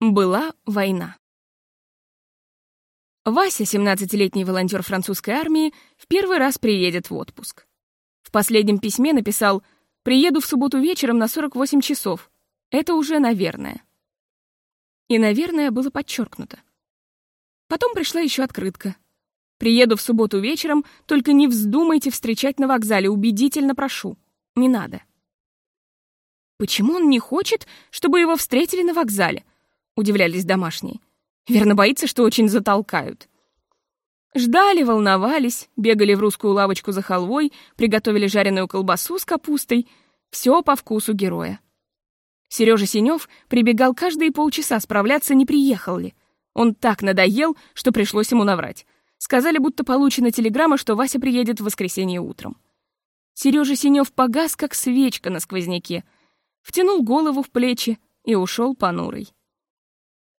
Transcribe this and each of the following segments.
Была война. Вася, 17-летний волонтер французской армии, в первый раз приедет в отпуск. В последнем письме написал «Приеду в субботу вечером на 48 часов. Это уже наверное». И «наверное» было подчеркнуто. Потом пришла еще открытка. «Приеду в субботу вечером, только не вздумайте встречать на вокзале, убедительно прошу. Не надо». Почему он не хочет, чтобы его встретили на вокзале? Удивлялись домашние. Верно боится, что очень затолкают. Ждали, волновались, бегали в русскую лавочку за халвой, приготовили жареную колбасу с капустой. Все по вкусу героя. Сережа Синев прибегал каждые полчаса справляться, не приехал ли. Он так надоел, что пришлось ему наврать. Сказали, будто получена телеграмма, что Вася приедет в воскресенье утром. Сережа Синев погас, как свечка на сквозняке, втянул голову в плечи и ушел понурый.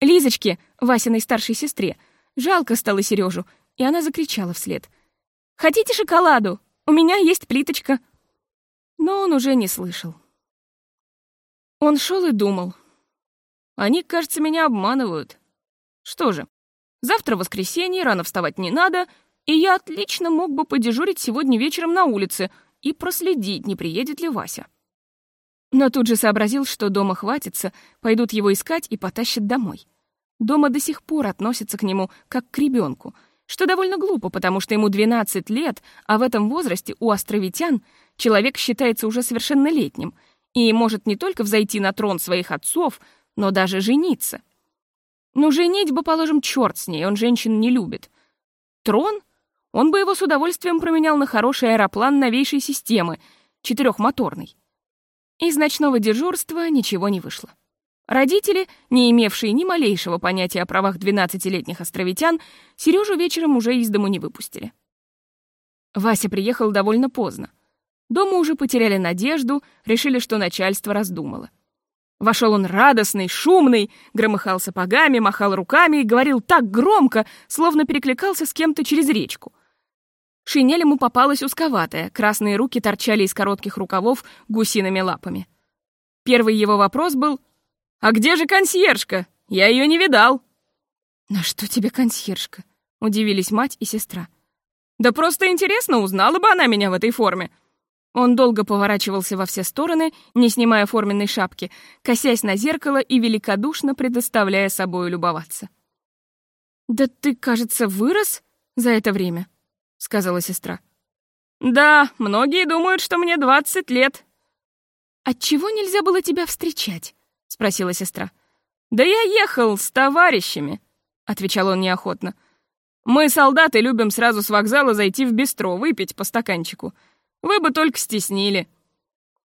Лизочке, Васиной старшей сестре, жалко стало Сережу, и она закричала вслед. «Хотите шоколаду? У меня есть плиточка». Но он уже не слышал. Он шел и думал. Они, кажется, меня обманывают. Что же, завтра воскресенье, рано вставать не надо, и я отлично мог бы подежурить сегодня вечером на улице и проследить, не приедет ли Вася. Но тут же сообразил, что дома хватится, пойдут его искать и потащат домой. Дома до сих пор относятся к нему как к ребенку, что довольно глупо, потому что ему 12 лет, а в этом возрасте у островитян человек считается уже совершеннолетним и может не только взойти на трон своих отцов, но даже жениться. Ну, женить бы, положим, черт с ней, он женщин не любит. Трон? Он бы его с удовольствием променял на хороший аэроплан новейшей системы, четырехмоторный. Из ночного дежурства ничего не вышло. Родители, не имевшие ни малейшего понятия о правах 12-летних островитян, Сережу вечером уже из дому не выпустили. Вася приехал довольно поздно. Дома уже потеряли надежду, решили, что начальство раздумало. Вошел он радостный, шумный, громыхал сапогами, махал руками и говорил так громко, словно перекликался с кем-то через речку. Шинель ему попалась узковатая, красные руки торчали из коротких рукавов гусиными лапами. Первый его вопрос был «А где же консьержка? Я ее не видал». «На что тебе консьержка?» — удивились мать и сестра. «Да просто интересно, узнала бы она меня в этой форме». Он долго поворачивался во все стороны, не снимая форменной шапки, косясь на зеркало и великодушно предоставляя собою любоваться. «Да ты, кажется, вырос за это время», — сказала сестра. «Да, многие думают, что мне двадцать лет». «Отчего нельзя было тебя встречать?» — спросила сестра. «Да я ехал с товарищами», — отвечал он неохотно. «Мы, солдаты, любим сразу с вокзала зайти в бистро, выпить по стаканчику. Вы бы только стеснили».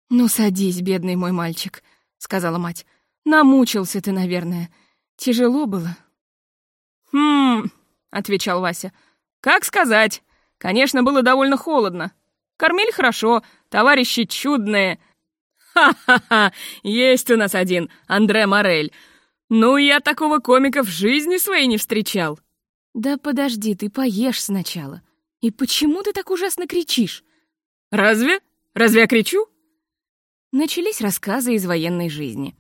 «Ну, садись, бедный мой мальчик», — сказала мать. «Намучился ты, наверное. Тяжело было». «Хм...» — отвечал Вася. «Как сказать. Конечно, было довольно холодно. Кормили хорошо, товарищи чудные. Ха-ха-ха, есть у нас один, Андре Морель. Ну, я такого комика в жизни своей не встречал. Да подожди, ты поешь сначала. И почему ты так ужасно кричишь? Разве? Разве я кричу? Начались рассказы из военной жизни.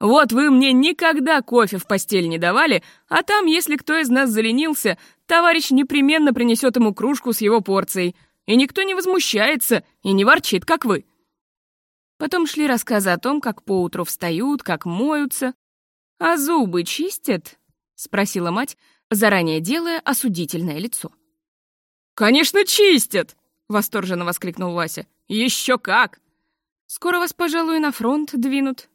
Вот вы мне никогда кофе в постель не давали, а там, если кто из нас заленился, товарищ непременно принесет ему кружку с его порцией, и никто не возмущается и не ворчит, как вы. Потом шли рассказы о том, как поутру встают, как моются. «А зубы чистят?» — спросила мать, заранее делая осудительное лицо. «Конечно, чистят!» — восторженно воскликнул Вася. «Еще как!» «Скоро вас, пожалуй, на фронт двинут».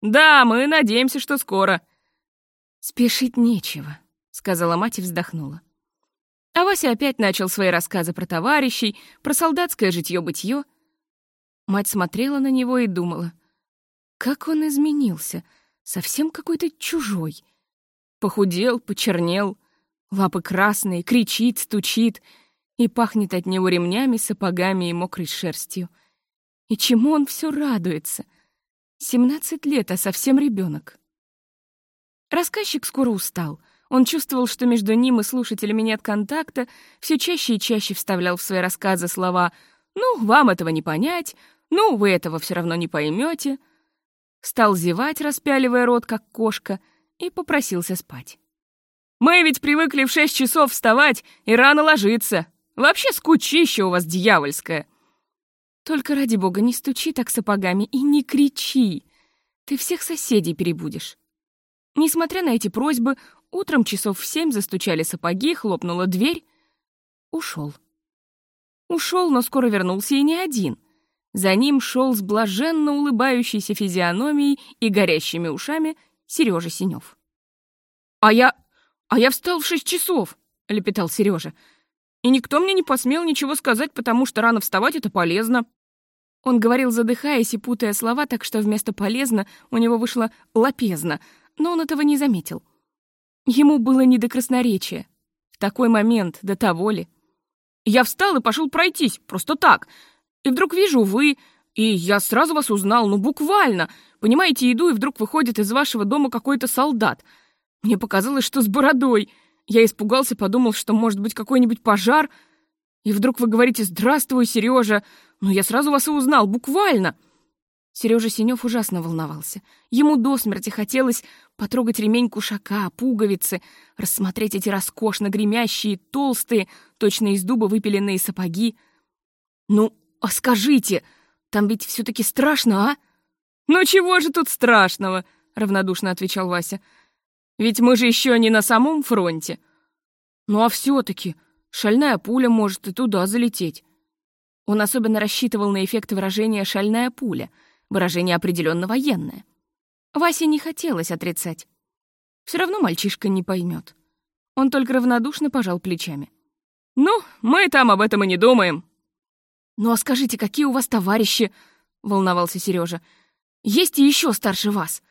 «Да, мы надеемся, что скоро». «Спешить нечего», — сказала мать и вздохнула. А Вася опять начал свои рассказы про товарищей, про солдатское житье-бытье. Мать смотрела на него и думала. Как он изменился, совсем какой-то чужой. Похудел, почернел, лапы красные, кричит, стучит и пахнет от него ремнями, сапогами и мокрой шерстью. И чему он все радуется? Семнадцать лет, а совсем ребенок. Рассказчик скоро устал — он чувствовал, что между ним и слушателями нет контакта, все чаще и чаще вставлял в свои рассказы слова «Ну, вам этого не понять», «Ну, вы этого все равно не поймете». Стал зевать, распяливая рот, как кошка, и попросился спать. «Мы ведь привыкли в шесть часов вставать и рано ложиться. Вообще скучище у вас дьявольское!» «Только ради бога не стучи так сапогами и не кричи. Ты всех соседей перебудешь». Несмотря на эти просьбы, утром часов в семь застучали сапоги, хлопнула дверь. Ушел. Ушел, но скоро вернулся и не один. За ним шел с блаженно улыбающейся физиономией и горящими ушами Сережа Синев. «А я... а я встал в шесть часов!» — лепетал Сережа. «И никто мне не посмел ничего сказать, потому что рано вставать — это полезно». Он говорил, задыхаясь и путая слова, так что вместо «полезно» у него вышло «лапезно», но он этого не заметил. Ему было не до красноречия. В такой момент, до того ли. Я встал и пошел пройтись, просто так. И вдруг вижу вы, и я сразу вас узнал, ну буквально. Понимаете, иду, и вдруг выходит из вашего дома какой-то солдат. Мне показалось, что с бородой. Я испугался, подумал, что может быть какой-нибудь пожар. И вдруг вы говорите «Здравствуй, Сережа!» Ну, я сразу вас и узнал, буквально. Сережа Синев ужасно волновался. Ему до смерти хотелось потрогать ремень кушака, пуговицы, рассмотреть эти роскошно гремящие, толстые, точно из дуба выпиленные сапоги. «Ну, а скажите, там ведь все таки страшно, а?» «Ну чего же тут страшного?» — равнодушно отвечал Вася. «Ведь мы же еще не на самом фронте». «Ну а все таки шальная пуля может и туда залететь». Он особенно рассчитывал на эффект выражения «шальная пуля», выражение определенно военное. Васе не хотелось отрицать. Все равно мальчишка не поймет. Он только равнодушно пожал плечами. «Ну, мы там об этом и не думаем». «Ну а скажите, какие у вас товарищи?» — волновался Сережа. «Есть и еще старше вас».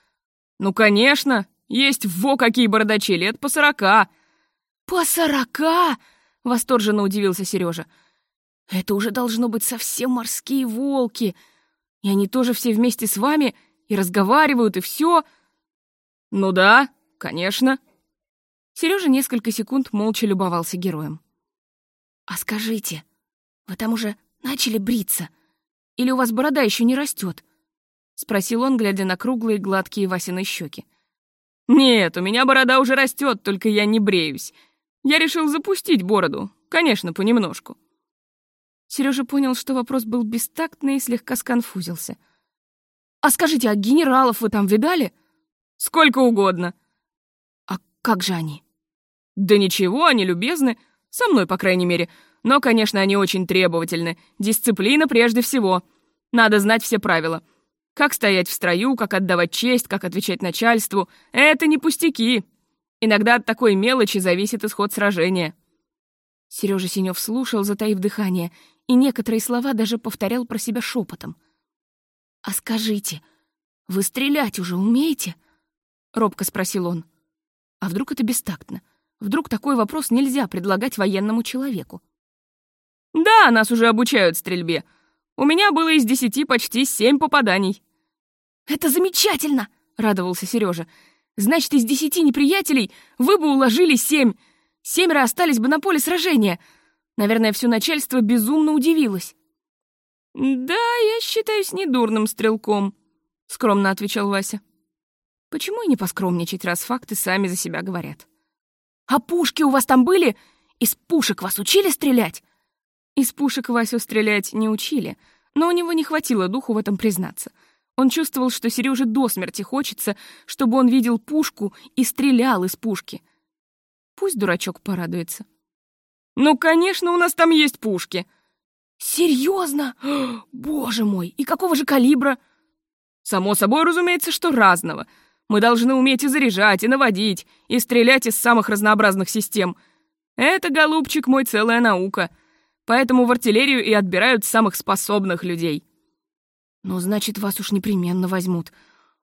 «Ну, конечно, есть во какие бородачи, лет по сорока». «По сорока?» — восторженно удивился Сережа. «Это уже должно быть совсем морские волки. И они тоже все вместе с вами и разговаривают, и все. «Ну да, конечно». Сережа несколько секунд молча любовался героем. «А скажите, вы там уже начали бриться? Или у вас борода еще не растет? спросил он, глядя на круглые гладкие Васины щеки. «Нет, у меня борода уже растет, только я не бреюсь. Я решил запустить бороду, конечно, понемножку». Сережа понял, что вопрос был бестактный и слегка сконфузился. «А скажите, а генералов вы там видали?» «Сколько угодно». «А как же они?» «Да ничего, они любезны. Со мной, по крайней мере. Но, конечно, они очень требовательны. Дисциплина прежде всего. Надо знать все правила. Как стоять в строю, как отдавать честь, как отвечать начальству. Это не пустяки. Иногда от такой мелочи зависит исход сражения». Сережа Синев слушал, затаив дыхание, и некоторые слова даже повторял про себя шепотом. «А скажите, вы стрелять уже умеете?» — робко спросил он. «А вдруг это бестактно? Вдруг такой вопрос нельзя предлагать военному человеку?» «Да, нас уже обучают стрельбе. У меня было из десяти почти семь попаданий». «Это замечательно!» — радовался Сережа. «Значит, из десяти неприятелей вы бы уложили семь. Семеро остались бы на поле сражения. Наверное, все начальство безумно удивилось». «Да, я считаюсь недурным стрелком», — скромно отвечал Вася. «Почему и не поскромничать, раз факты сами за себя говорят?» «А пушки у вас там были? Из пушек вас учили стрелять?» Из пушек Васю стрелять не учили, но у него не хватило духу в этом признаться. Он чувствовал, что Сереже до смерти хочется, чтобы он видел пушку и стрелял из пушки. Пусть дурачок порадуется. «Ну, конечно, у нас там есть пушки!» «Серьезно? Боже мой! И какого же калибра?» «Само собой, разумеется, что разного. Мы должны уметь и заряжать, и наводить, и стрелять из самых разнообразных систем. Это, голубчик мой, целая наука. Поэтому в артиллерию и отбирают самых способных людей». «Ну, значит, вас уж непременно возьмут.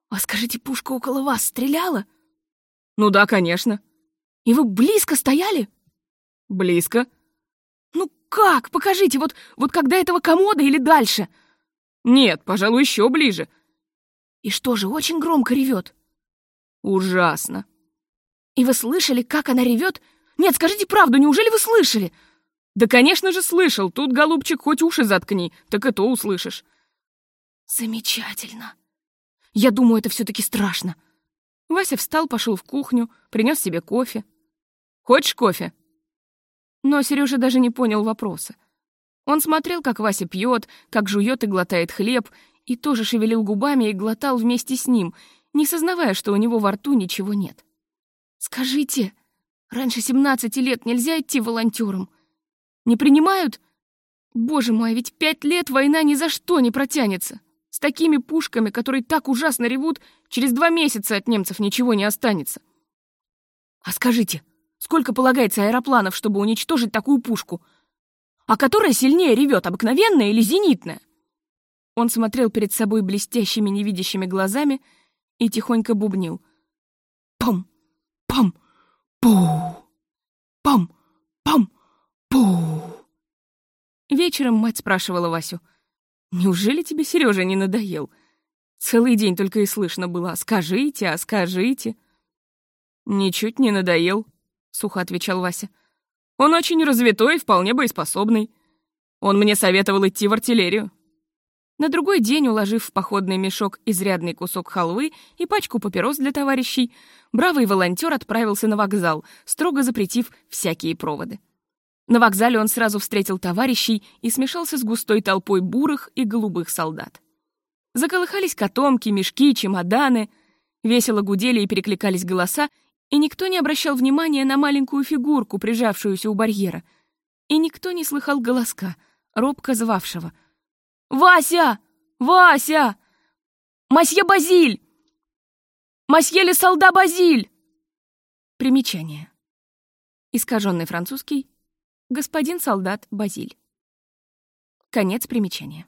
А скажите, пушка около вас стреляла?» «Ну да, конечно». «И вы близко стояли?» «Близко». «Ну как? Покажите, вот, вот когда этого комода или дальше?» «Нет, пожалуй, еще ближе». «И что же, очень громко ревет?» «Ужасно». «И вы слышали, как она ревет? Нет, скажите правду, неужели вы слышали?» «Да, конечно же, слышал. Тут, голубчик, хоть уши заткни, так и то услышишь». «Замечательно. Я думаю, это все таки страшно». Вася встал, пошел в кухню, принес себе кофе. «Хочешь кофе?» Но Сережа даже не понял вопроса. Он смотрел, как Вася пьет, как жует и глотает хлеб, и тоже шевелил губами и глотал вместе с ним, не сознавая, что у него во рту ничего нет. «Скажите, раньше 17 лет нельзя идти волонтером? Не принимают? Боже мой, ведь пять лет война ни за что не протянется. С такими пушками, которые так ужасно ревут, через два месяца от немцев ничего не останется. А скажите, сколько полагается аэропланов, чтобы уничтожить такую пушку? А которая сильнее ревет, обыкновенная или зенитная? Он смотрел перед собой блестящими невидящими глазами и тихонько бубнил. Пам, пам, пу, пам, пам, пу. Вечером мать спрашивала Васю — Неужели тебе Сережа не надоел? Целый день только и слышно было «скажите, а скажите». «Ничуть не надоел», — сухо отвечал Вася. «Он очень развитой и вполне боеспособный. Он мне советовал идти в артиллерию». На другой день, уложив в походный мешок изрядный кусок халвы и пачку папирос для товарищей, бравый волонтер отправился на вокзал, строго запретив всякие проводы. На вокзале он сразу встретил товарищей и смешался с густой толпой бурых и голубых солдат. Заколыхались котомки, мешки, чемоданы, весело гудели и перекликались голоса, и никто не обращал внимания на маленькую фигурку, прижавшуюся у барьера. И никто не слыхал голоска, робко звавшего. «Вася! Вася! Масье Базиль! Масье ли солда Базиль!» Примечание. Искаженный французский Господин солдат Базиль. Конец примечания.